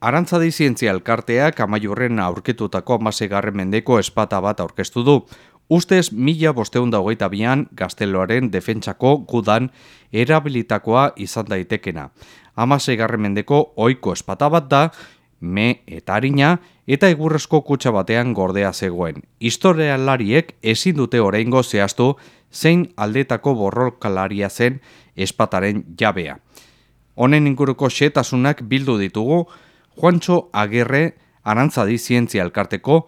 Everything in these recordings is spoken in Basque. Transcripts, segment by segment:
Arantzadi zientzia elkarteak amaiurren aurketutako amasegarren mendeko espata bat aurkeztu du. Ustez, mila bosteun hogeita bian gazteloaren defentsako gudan erabilitakoa izan daitekena. Amasegarren mendeko oiko espata bat da, me eta harina, eta egurrezko kutsa batean gordea zegoen. Historialariek ezin dute oraingo zehaztu zein aldetako borrokalaria zen espataren jabea. Honen inguruko xetasunak bildu ditugu, Juancho Agerre Arantzadi Zientzia Elkarteko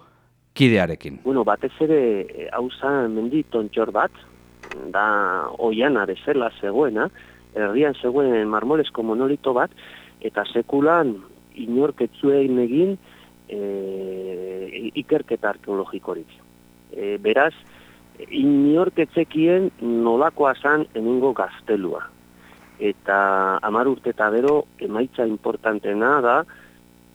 kidearekin. Bueno, batez ere hau mendi tontxor bat, da oian bezala zegoena, herrian zegoen marmolesko monolito bat, eta sekulan inorketzuen egin e, ikerketa arkeologikorik. E, beraz, inorketzekien nolakoa zan eningo gaztelua. Eta amar urte eta bero, emaitza importantena da,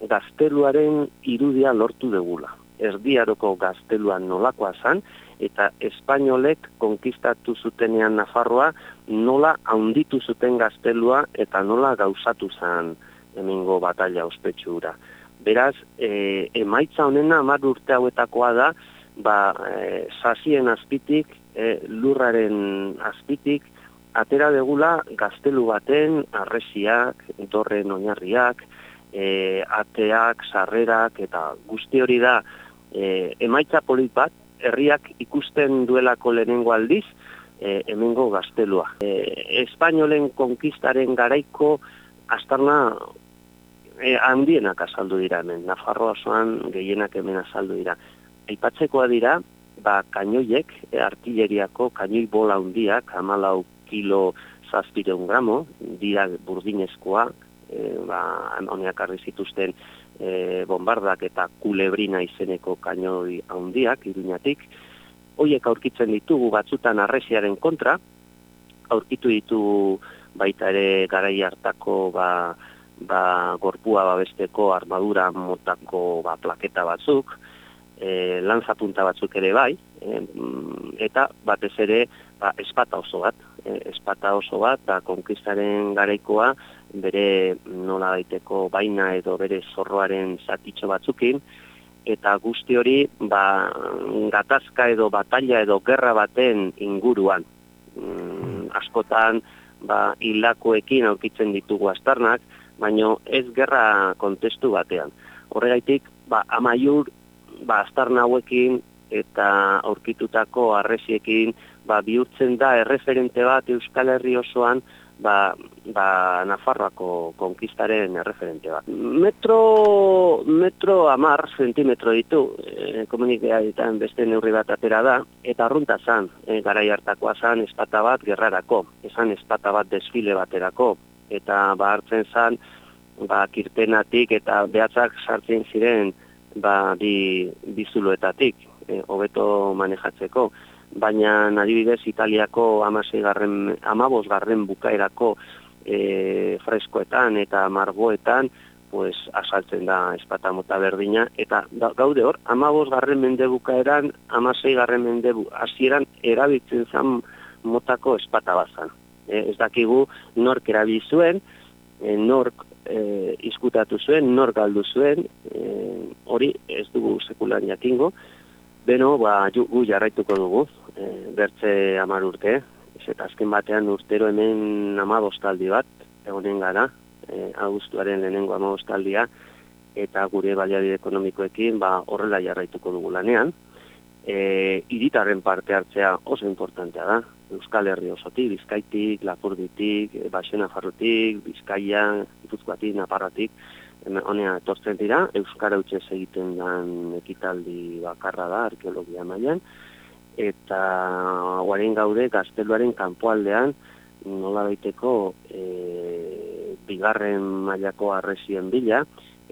gazteluaren irudia lortu degula. Erdiaroko gazteluan nolakoa zan, eta espainolek konkistatu zutenean Nafarroa nola haunditu zuten gaztelua eta nola gauzatu zan emingo batalla ospetsura. Beraz, e, emaitza honena amar urte hauetakoa da, ba, e, sasien azpitik, e, lurraren azpitik, atera degula gaztelu baten, arresiak, dorren oinarriak, e, ateak, sarrerak eta guzti hori da e, emaitza polit bat, herriak ikusten duelako lehenengo aldiz, e, hemengo gaztelua. E, Espainolen konkistaren garaiko astarna e, handienak azaldu dira hemen, Nafarroa zoan gehienak hemen azaldu dira. Aipatzekoa dira, ba, kainoiek, e, artilleriako kainoi bola handiak, amalau kilo zazpireun gramo, dira burdinezkoa, e, ba, honeak arri zituzten e, bombardak eta kulebrina izeneko kainoi handiak iruñatik. Hoiek aurkitzen ditugu batzutan arresiaren kontra, aurkitu ditu baita ere garai hartako ba, ba, gorpua babesteko armadura motako ba, plaketa batzuk, e, lanza punta batzuk ere bai, e, eta batez ere ba, espata oso bat, espata oso bat, da konkistaren garaikoa, bere nola daiteko baina edo bere zorroaren zatitxo batzukin, eta guzti hori ba, gatazka edo batalla edo gerra baten inguruan. Mm, askotan ba, hilakoekin aurkitzen ditugu astarnak, baino ez gerra kontestu batean. Horregaitik, ba, amaiur ba, astarna hauekin eta aurkitutako arresiekin ba, bihurtzen da erreferente bat Euskal Herri osoan ba, ba Nafarroako konkistaren erreferente bat. Metro, metro amar zentimetro ditu, e, komunikaetan beste neurri bat atera da, eta arrunta zan, e, garai hartakoa zan espata bat gerrarako, esan espata bat desfile baterako, eta ba hartzen zan, ba kirtenatik eta behatzak sartzen ziren ba bi bizuloetatik, e, hobeto manejatzeko. Baina adibidez Italiako amasei garren, amabos garren bukaerako e, freskoetan eta margoetan, pues, asaltzen da espata mota berdina, eta gaude hor, amabos garren mende bukaeran, amasei garren mende hasieran erabiltzen zan motako espata bazan. E, ez dakigu nork erabizuen, e, nork e, izkutatu zuen, nork galdu zuen, e, hori ez dugu sekulan jakingo, Beno, ba, gu jarraituko dugu, e, bertze amar urte, ez eta azken batean urtero hemen amabostaldi bat, egonen gara, e, augustuaren lehenengo amabostaldia, eta gure baliabide ekonomikoekin ba, horrela jarraituko dugu lanean. E, iritarren parte hartzea oso importantea da, Euskal Herri osotik, Bizkaitik, Lapurditik, Baxena Farrutik, Bizkaia, Ipuzkoatik, Naparratik, honea etortzen dira, Euskara utxez egiten dan ekitaldi bakarra da, arkeologia mailan, eta guaren gaude gazteluaren kanpoaldean nola daiteko e, bigarren mailako arresien bila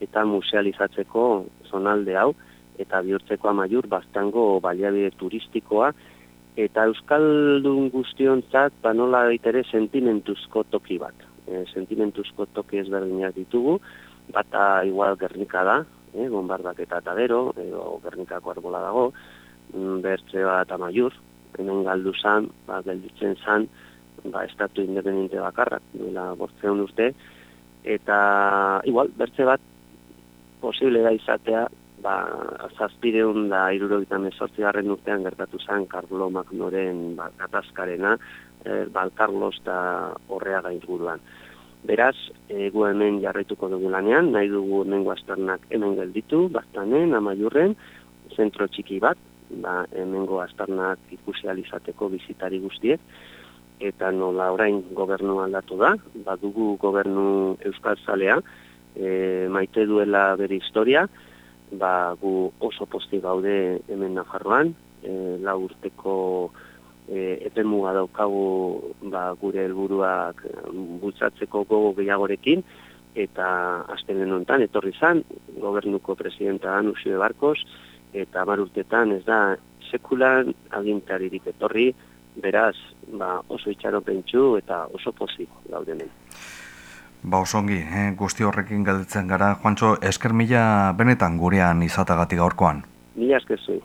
eta musealizatzeko zonalde hau eta bihurtzeko amaiur bastango baliabide turistikoa eta Euskaldun guztiontzat ba nola daitere sentimentuzko toki bat. E, sentimentuzko toki ezberdinak ditugu, bata igual Gernika da, e, bombardak eta gero, edo Gernikako arbola dago, Mm, bertze bat amaiur, hemen galdu zan, ba, gelditzen zan, ba, estatu independiente bakarrak, duela bortzeun urte, eta igual, bertze bat posible da izatea, ba, zazpideun da irurogeita mesortzi garren urtean gertatu zen Carlo Magnoren ba, gatazkarena, e, ba, Carlos da horrea gainguruan. Beraz, e, gu hemen jarraituko dugu lanean, nahi dugu nengo azternak hemen gelditu, bastanen, amaiurren, zentro txiki bat, ba, hemengo aztarnak ikusi alizateko bizitari guztiek, eta nola orain gobernu aldatu da, badugu gobernu Euskal Zalea, e, maite duela bere historia, ba, gu oso posti gaude hemen Nafarroan, e, la urteko e, epemuga daukagu ba, gure helburuak bultzatzeko gogo gehiagorekin, eta astelen honetan etorri zan, gobernuko presidenta da Nusio Barkos, eta mar urtetan ez da sekulan agintaririk etorri, beraz ba, oso itxaro pentsu eta oso pozik gaudenen. Ba osongi, eh, guzti horrekin galditzen gara, Juantxo, esker mila benetan gurean izatagatik gaurkoan. Mila esker zui.